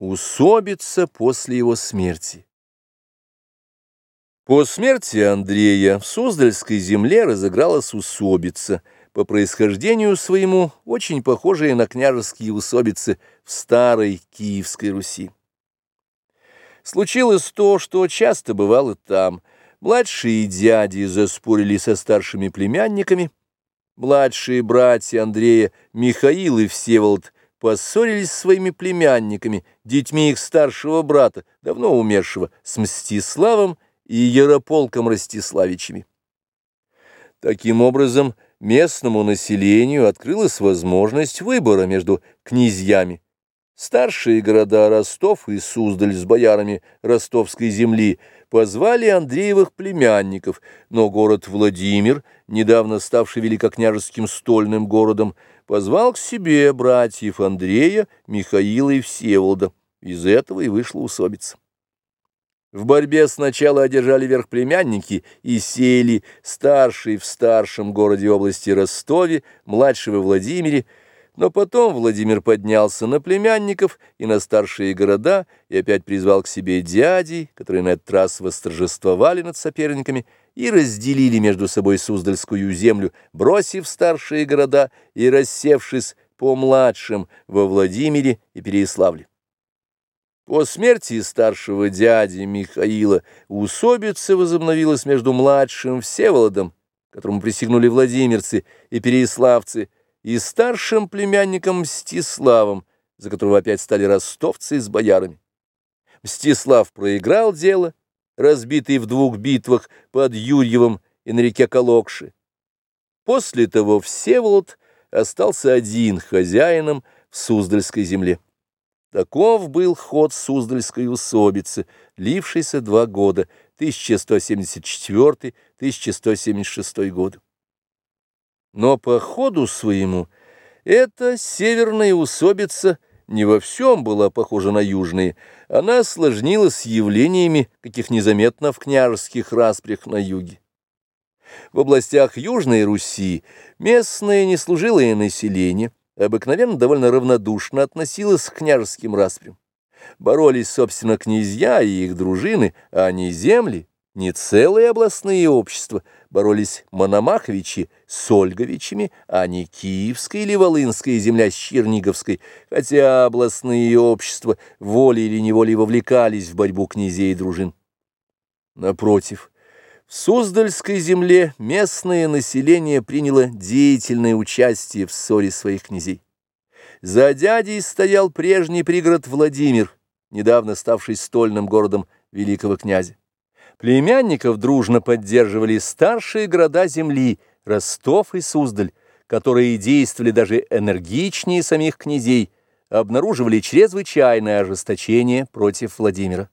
Усобица после его смерти. По смерти Андрея в Суздальской земле разыгралась усобица, по происхождению своему очень похожая на княжеские усобицы в старой Киевской Руси. Случилось то, что часто бывало там. Младшие дяди заспорили со старшими племянниками, младшие братья Андрея Михаил и Всеволод поссорились с своими племянниками, детьми их старшего брата, давно умершего, с Мстиславом и Ярополком Ростиславичами. Таким образом, местному населению открылась возможность выбора между князьями. Старшие города Ростов и Суздаль с боярами ростовской земли позвали Андреевых племянников, но город Владимир, недавно ставший великокняжеским стольным городом, позвал к себе братьев Андрея, Михаила и Всеволода. Из этого и вышла усобица. В борьбе сначала одержали верх племянники и сели, старший в старшем городе области Ростове, младший во Владимире, но потом Владимир поднялся на племянников и на старшие города и опять призвал к себе дядей, которые на этот раз восторжествовали над соперниками, и разделили между собой Суздальскую землю, бросив старшие города и рассевшись по младшим во Владимире и Переяславле. По смерти старшего дяди Михаила усобица возобновилась между младшим Всеволодом, которому присягнули владимирцы и переяславцы, и старшим племянником Мстиславом, за которого опять стали ростовцы с боярами. Мстислав проиграл дело, разбитый в двух битвах под Юрьевым и на реке Калокши. После того Всеволод остался один хозяином в Суздальской земле. Таков был ход Суздальской усобицы, лившийся два года, 1174-1176 годы. Но по ходу своему эта северная усобица не во всем была похожа на южные, она осложнилась явлениями, каких незаметно в княжеских распрях на юге. В областях Южной Руси местное неслужилое население – обыкновенно довольно равнодушно относилась к княжеским распрям. Боролись, собственно, князья и их дружины, а не земли, не целые областные общества. Боролись Мономаховичи с Ольговичами, а не Киевская или Волынская земля с Черниговской, хотя областные общества волей или неволей вовлекались в борьбу князей и дружин. Напротив, в Суздальской земле местное население приняло деятельное участие в ссоре своих князей. За дядей стоял прежний пригород Владимир, недавно ставший стольным городом великого князя. Племянников дружно поддерживали старшие города земли, Ростов и Суздаль, которые действовали даже энергичнее самих князей, обнаруживали чрезвычайное ожесточение против Владимира.